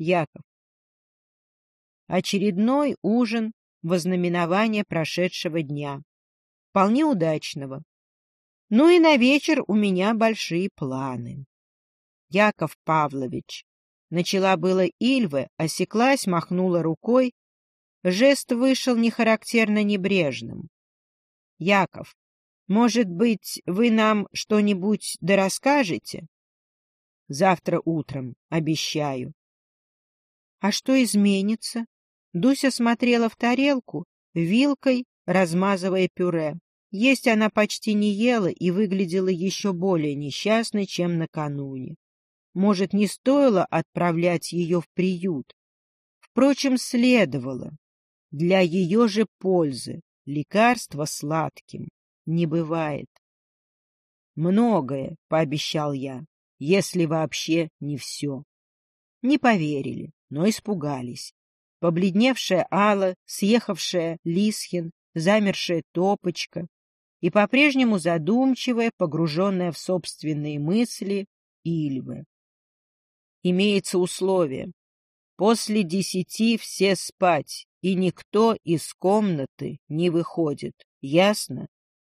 Яков. Очередной ужин во знаменование прошедшего дня. Вполне удачного. Ну и на вечер у меня большие планы. Яков Павлович. Начала было Ильва, осеклась, махнула рукой. Жест вышел нехарактерно небрежным. Яков, может быть, вы нам что-нибудь да расскажете? Завтра утром, обещаю. А что изменится? Дуся смотрела в тарелку, вилкой размазывая пюре. Есть она почти не ела и выглядела еще более несчастной, чем накануне. Может, не стоило отправлять ее в приют? Впрочем, следовало. Для ее же пользы лекарство сладким не бывает. Многое, — пообещал я, — если вообще не все. Не поверили, но испугались. Побледневшая Алла, съехавшая Лисхин, замершая Топочка и по-прежнему задумчивая, погруженная в собственные мысли, Ильвы. Имеется условие. После десяти все спать, и никто из комнаты не выходит. Ясно?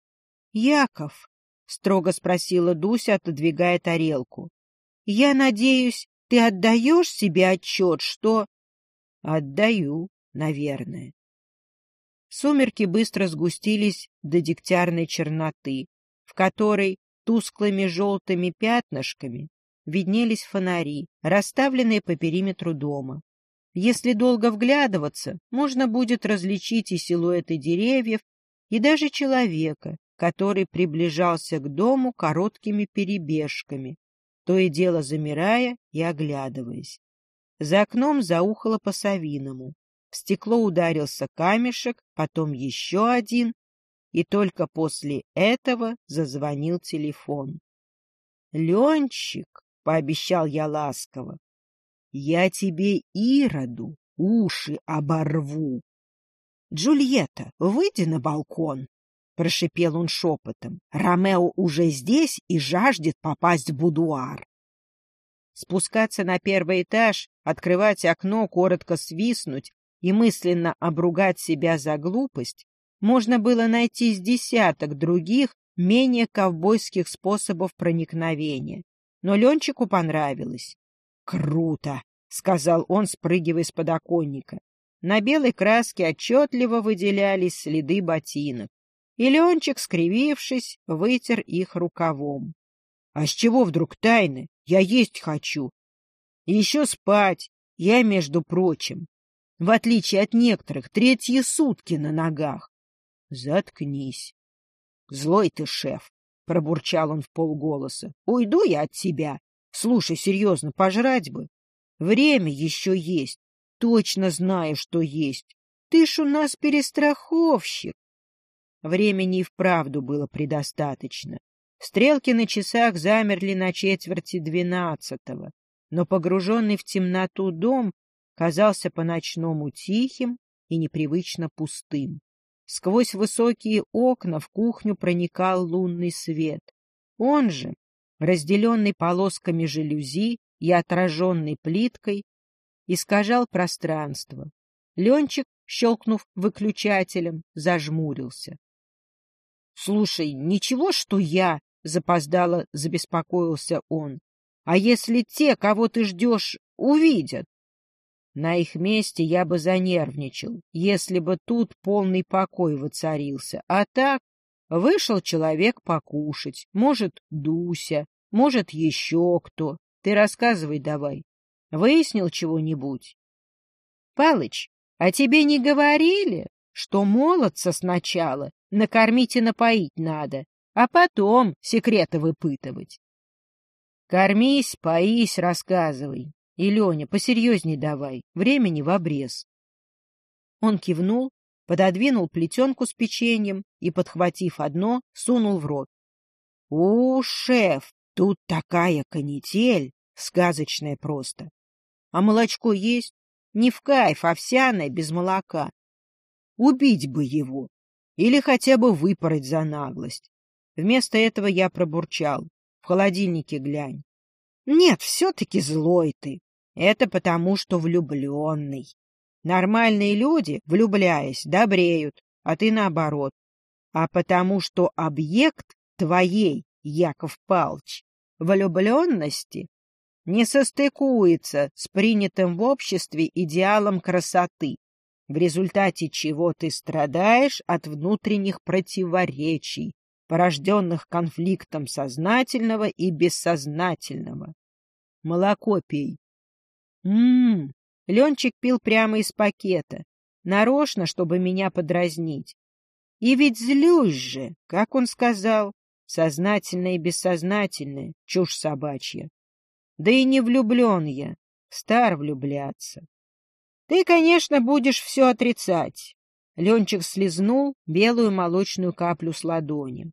— Яков, — строго спросила Дуся, отодвигая тарелку, — я надеюсь, ты отдаешь себе отчет, что... — Отдаю, наверное. Сумерки быстро сгустились до дегтярной черноты, в которой тусклыми желтыми пятнышками виднелись фонари, расставленные по периметру дома. Если долго вглядываться, можно будет различить и силуэты деревьев, и даже человека, который приближался к дому короткими перебежками, то и дело замирая и оглядываясь. За окном заухало по-совиному. В стекло ударился камешек, потом еще один, и только после этого зазвонил телефон. — Ленчик, — пообещал я ласково, — я тебе Ироду уши оборву. — Джульетта, выйди на балкон, — прошипел он шепотом. — Ромео уже здесь и жаждет попасть в будуар. Спускаться на первый этаж, открывать окно, коротко свистнуть и мысленно обругать себя за глупость, можно было найти с десяток других, менее ковбойских способов проникновения. Но Ленчику понравилось. «Круто!» — сказал он, спрыгивая с подоконника. На белой краске отчетливо выделялись следы ботинок, и Ленчик, скривившись, вытер их рукавом. — А с чего вдруг тайны? Я есть хочу. Еще спать. Я, между прочим, в отличие от некоторых, третьи сутки на ногах. Заткнись. Злой ты, шеф, — пробурчал он в полголоса. Уйду я от тебя. Слушай, серьезно, пожрать бы. Время еще есть. Точно знаю, что есть. Ты ж у нас перестраховщик. Времени и вправду было предостаточно. Стрелки на часах замерли на четверти двенадцатого, но погруженный в темноту дом казался по-ночному тихим и непривычно пустым. Сквозь высокие окна в кухню проникал лунный свет. Он же, разделенный полосками жалюзи и отраженный плиткой, искажал пространство. Ленчик, щелкнув выключателем, зажмурился. — Слушай, ничего, что я, — запоздало забеспокоился он, — а если те, кого ты ждешь, увидят? На их месте я бы занервничал, если бы тут полный покой воцарился. А так вышел человек покушать, может, Дуся, может, еще кто. Ты рассказывай давай. Выяснил чего-нибудь? Палыч, а тебе не говорили, что молодца сначала накормить и напоить надо, а потом секреты выпытывать? Кормись, поись, рассказывай. И, Леня, посерьезней давай, времени в обрез. Он кивнул, пододвинул плетенку с печеньем и, подхватив одно, сунул в рот. — У, шеф, тут такая канитель, сказочная просто. А молочко есть? Не в кайф, овсяное, без молока. Убить бы его. Или хотя бы выпороть за наглость. Вместо этого я пробурчал. В холодильнике глянь. Нет, все-таки злой ты. Это потому, что влюбленный. Нормальные люди, влюбляясь, добреют, а ты наоборот. А потому, что объект твоей, Яков Палч, влюбленности не состыкуется с принятым в обществе идеалом красоты, в результате чего ты страдаешь от внутренних противоречий, порожденных конфликтом сознательного и бессознательного. Молоко пей. Ммм, Ленчик пил прямо из пакета, нарочно, чтобы меня подразнить. И ведь злюсь же, как он сказал, сознательное и бессознательное, чушь собачья. Да и не влюблен я, стар влюбляться. Ты, конечно, будешь все отрицать. Ленчик слезнул белую молочную каплю с ладони.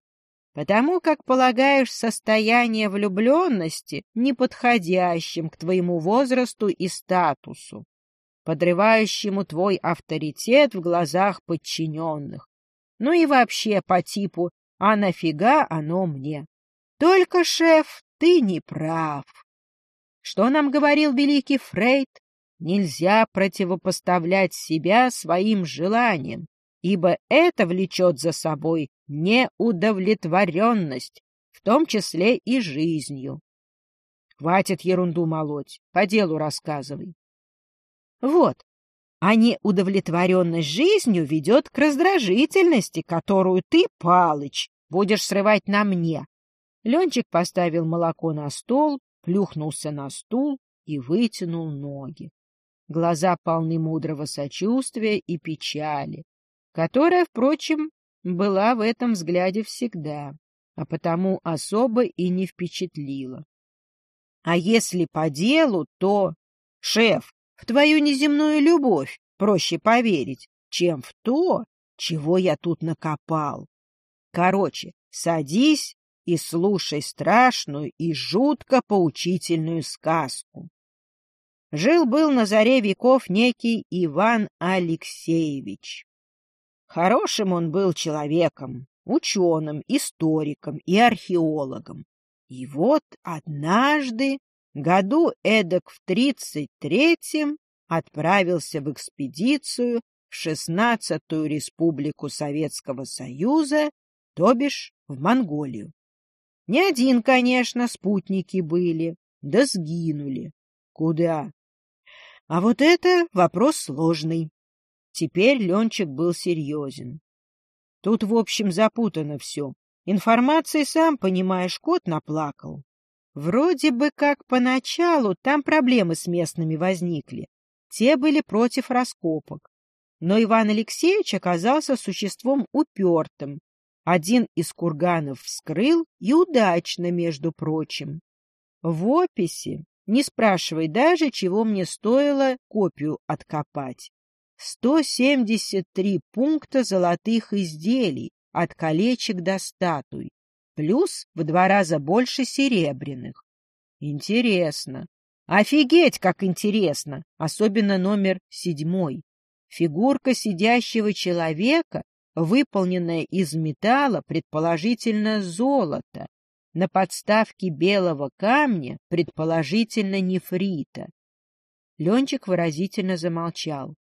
Потому как полагаешь состояние влюбленности неподходящим к твоему возрасту и статусу, подрывающему твой авторитет в глазах подчиненных. Ну и вообще по типу «А нафига оно мне?» Только, шеф, ты не прав. Что нам говорил великий Фрейд? Нельзя противопоставлять себя своим желаниям, ибо это влечет за собой неудовлетворенность, в том числе и жизнью. Хватит ерунду молоть, по делу рассказывай. Вот, а неудовлетворенность жизнью ведет к раздражительности, которую ты, Палыч, будешь срывать на мне. Ленчик поставил молоко на стол, плюхнулся на стул и вытянул ноги. Глаза полны мудрого сочувствия и печали, которая, впрочем, была в этом взгляде всегда, а потому особо и не впечатлила. А если по делу, то... Шеф, в твою неземную любовь проще поверить, чем в то, чего я тут накопал. Короче, садись и слушай страшную и жутко поучительную сказку. Жил-был на заре веков некий Иван Алексеевич. Хорошим он был человеком, ученым, историком и археологом. И вот однажды, году эдак в тридцать третьем, отправился в экспедицию в шестнадцатую республику Советского Союза, то бишь в Монголию. Не один, конечно, спутники были, да сгинули. Куда? А вот это вопрос сложный. Теперь Ленчик был серьезен. Тут, в общем, запутано все. Информации, сам понимаешь, кот наплакал. Вроде бы как поначалу там проблемы с местными возникли. Те были против раскопок. Но Иван Алексеевич оказался существом упертым. Один из курганов вскрыл и удачно, между прочим. В описи, не спрашивай даже, чего мне стоило копию откопать. 173 пункта золотых изделий, от колечек до статуй, плюс в два раза больше серебряных. Интересно. Офигеть, как интересно! Особенно номер седьмой. Фигурка сидящего человека, выполненная из металла, предположительно золота, на подставке белого камня, предположительно нефрита. Ленчик выразительно замолчал.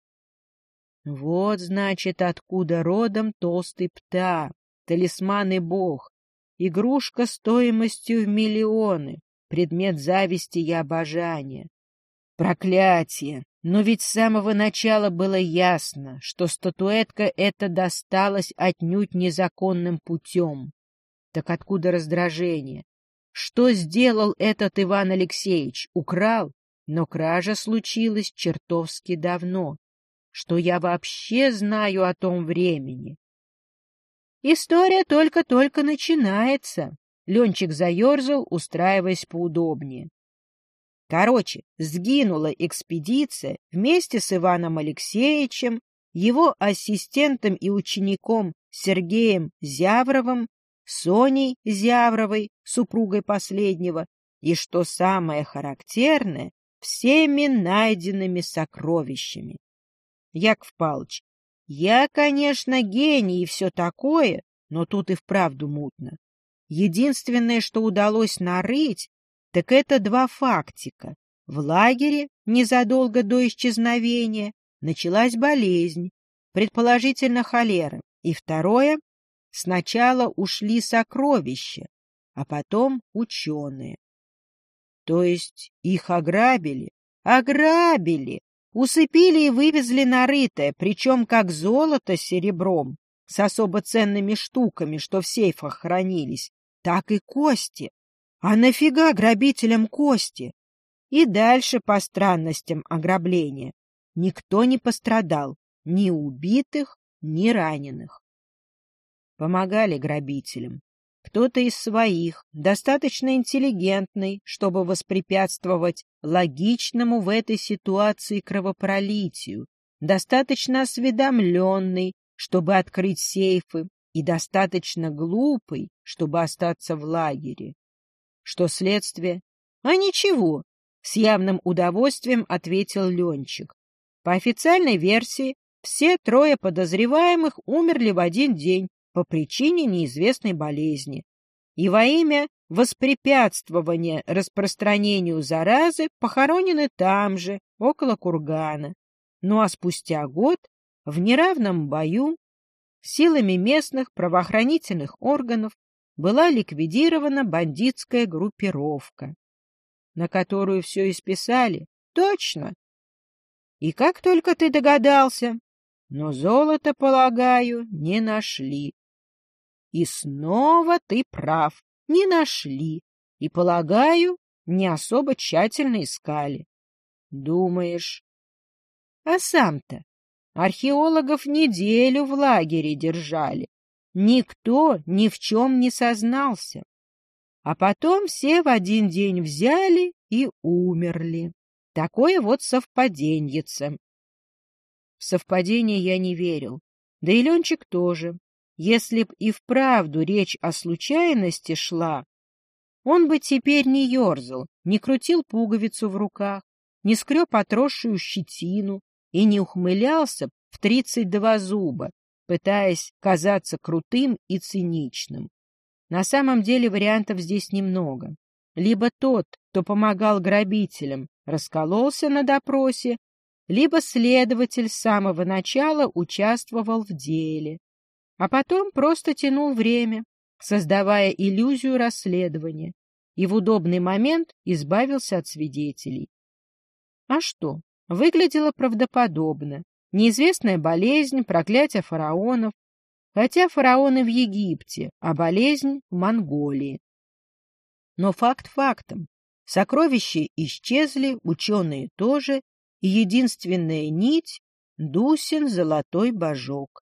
Вот, значит, откуда родом толстый пта, талисман и бог, игрушка стоимостью в миллионы, предмет зависти и обожания. Проклятие! Но ведь с самого начала было ясно, что статуэтка эта досталась отнюдь незаконным путем. Так откуда раздражение? Что сделал этот Иван Алексеевич? Украл? Но кража случилась чертовски давно что я вообще знаю о том времени. История только-только начинается. Ленчик заерзал, устраиваясь поудобнее. Короче, сгинула экспедиция вместе с Иваном Алексеевичем, его ассистентом и учеником Сергеем Зявровым, Соней Зявровой, супругой последнего, и, что самое характерное, всеми найденными сокровищами. Яков Павлович, я, конечно, гений и все такое, но тут и вправду мутно. Единственное, что удалось нарыть, так это два фактика. В лагере незадолго до исчезновения, началась болезнь, предположительно холера. И второе — сначала ушли сокровища, а потом ученые. То есть их ограбили? Ограбили! Усыпили и вывезли нарытое, причем как золото с серебром, с особо ценными штуками, что в сейфах хранились, так и кости. А нафига грабителям кости? И дальше по странностям ограбления. Никто не пострадал, ни убитых, ни раненых. Помогали грабителям. Кто-то из своих, достаточно интеллигентный, чтобы воспрепятствовать логичному в этой ситуации кровопролитию, достаточно осведомленный, чтобы открыть сейфы, и достаточно глупый, чтобы остаться в лагере. Что следствие? А ничего, с явным удовольствием ответил Ленчик. По официальной версии, все трое подозреваемых умерли в один день по причине неизвестной болезни. И во имя воспрепятствования распространению заразы похоронены там же, около кургана. Ну а спустя год в неравном бою силами местных правоохранительных органов была ликвидирована бандитская группировка, на которую все исписали. Точно. И как только ты догадался, но золото, полагаю, не нашли. И снова ты прав, не нашли. И, полагаю, не особо тщательно искали. Думаешь? А сам-то археологов неделю в лагере держали. Никто ни в чем не сознался. А потом все в один день взяли и умерли. Такое вот совпаденьице. В совпадение я не верил. Да и Ленчик тоже. Если б и вправду речь о случайности шла, он бы теперь не ерзал, не крутил пуговицу в руках, не скреб отросшую щетину и не ухмылялся в тридцать два зуба, пытаясь казаться крутым и циничным. На самом деле вариантов здесь немного. Либо тот, кто помогал грабителям, раскололся на допросе, либо следователь с самого начала участвовал в деле, а потом просто тянул время, создавая иллюзию расследования, и в удобный момент избавился от свидетелей. А что? Выглядело правдоподобно. Неизвестная болезнь, проклятие фараонов, хотя фараоны в Египте, а болезнь в Монголии. Но факт фактом. Сокровища исчезли, ученые тоже, и единственная нить — Дусин золотой божок.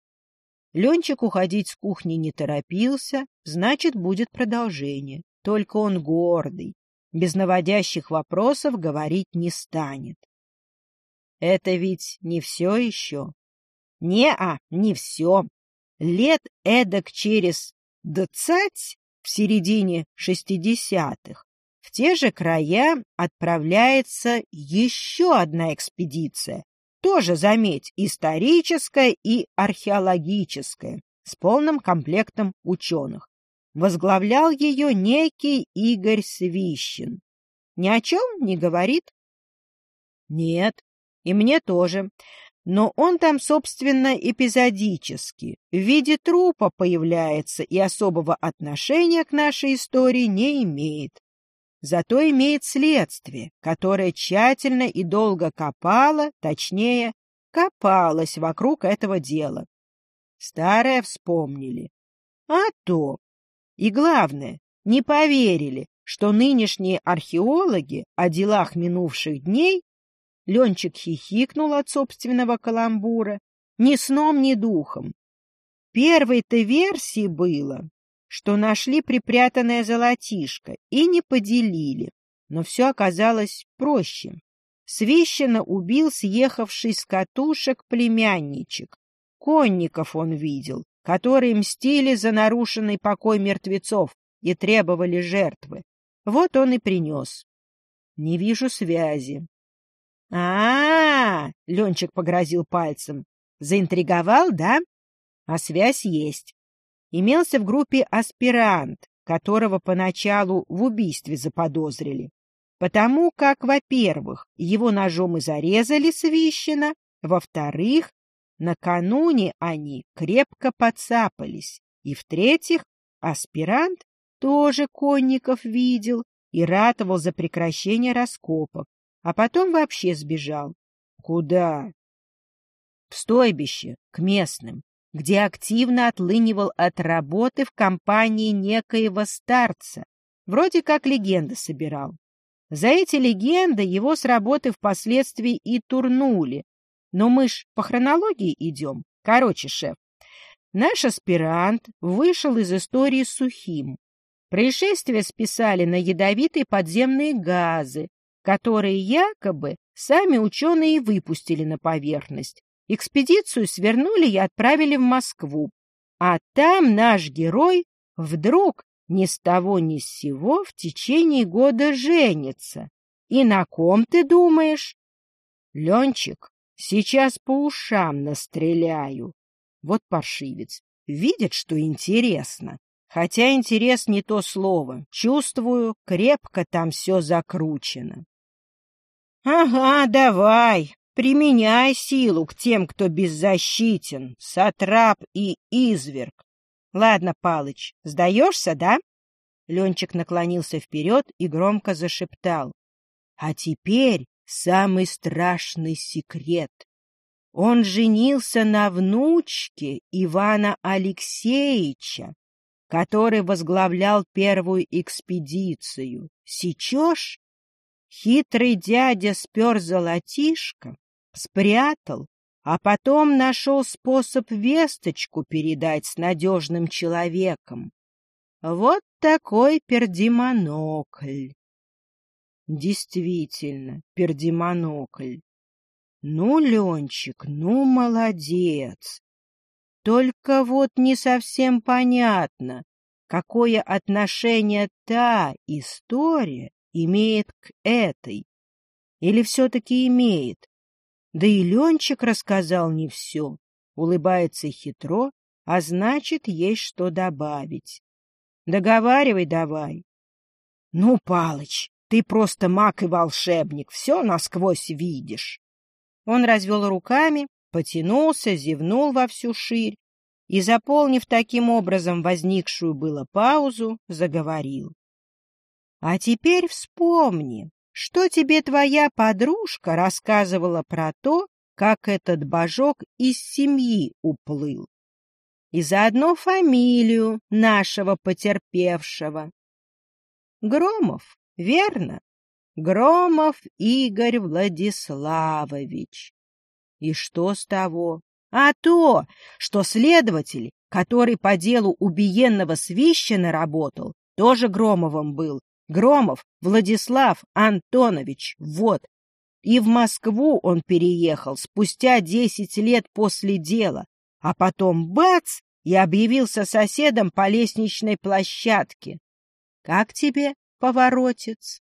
Ленчик уходить с кухни не торопился, значит, будет продолжение. Только он гордый, без наводящих вопросов говорить не станет. Это ведь не все еще. Не-а, не все. Лет эдак через двадцать в середине шестидесятых в те же края отправляется еще одна экспедиция, тоже, заметь, историческая и археологическая, с полным комплектом ученых. Возглавлял ее некий Игорь Свищин. Ни о чем не говорит? Нет, и мне тоже. Но он там, собственно, эпизодически, в виде трупа появляется и особого отношения к нашей истории не имеет. Зато имеет следствие, которое тщательно и долго копало, точнее, копалось вокруг этого дела. Старое вспомнили. А то. И главное, не поверили, что нынешние археологи о делах минувших дней Ленчик хихикнул от собственного каламбура, ни сном, ни духом. Первой-то версии было, что нашли припрятанное золотишко и не поделили, но все оказалось проще. Свищенно убил съехавший с катушек племянничек. Конников он видел, которые мстили за нарушенный покой мертвецов и требовали жертвы. Вот он и принес. Не вижу связи. -а, -а, -а Ленчик погрозил пальцем. Заинтриговал, да? А связь есть имелся в группе аспирант, которого поначалу в убийстве заподозрили. потому как, во-первых, его ножом и зарезали Свищина, во-вторых, накануне они крепко подцапались, и, в-третьих, аспирант тоже конников видел и ратовал за прекращение раскопок, а потом вообще сбежал. Куда? В стойбище, к местным, где активно отлынивал от работы в компании некоего старца, вроде как легенды собирал. За эти легенды его с работы впоследствии и турнули. Но мы ж по хронологии идем. Короче, шеф, наш аспирант вышел из истории сухим. Происшествие списали на ядовитые подземные газы, которые якобы сами ученые выпустили на поверхность. Экспедицию свернули и отправили в Москву. А там наш герой вдруг ни с того ни с сего в течение года женится. И на ком ты думаешь? Ленчик, сейчас по ушам настреляю. Вот паршивец. Видит, что интересно. Хотя интерес не то слово. Чувствую, крепко там все закручено. — Ага, давай, применяй силу к тем, кто беззащитен, сатрап и изверг. Ладно, Палыч, сдаешься, да? Ленчик наклонился вперед и громко зашептал. А теперь самый страшный секрет. Он женился на внучке Ивана Алексеевича, который возглавлял первую экспедицию. Сечешь? Хитрый дядя спер золотишко, спрятал, а потом нашел способ весточку передать с надежным человеком. Вот такой пердимонокль. Действительно, пердимонокль. Ну, Ленчик, ну, молодец. Только вот не совсем понятно, какое отношение та история имеет к этой. Или все-таки имеет? Да и Ленчик рассказал не все. Улыбается хитро, а значит, есть что добавить. Договаривай давай. Ну, Палыч, ты просто маг и волшебник, все насквозь видишь. Он развел руками, потянулся, зевнул во всю ширь и, заполнив таким образом возникшую было паузу, заговорил. — А теперь вспомни, что тебе твоя подружка рассказывала про то, как этот божок из семьи уплыл. И заодно фамилию нашего потерпевшего. Громов, верно? Громов Игорь Владиславович. И что с того? А то, что следователь, который по делу убиенного Свищена работал, тоже Громовым был. Громов Владислав Антонович, вот. И в Москву он переехал спустя десять лет после дела, а потом бац, и объявился соседом по лестничной площадке. Как тебе, поворотец?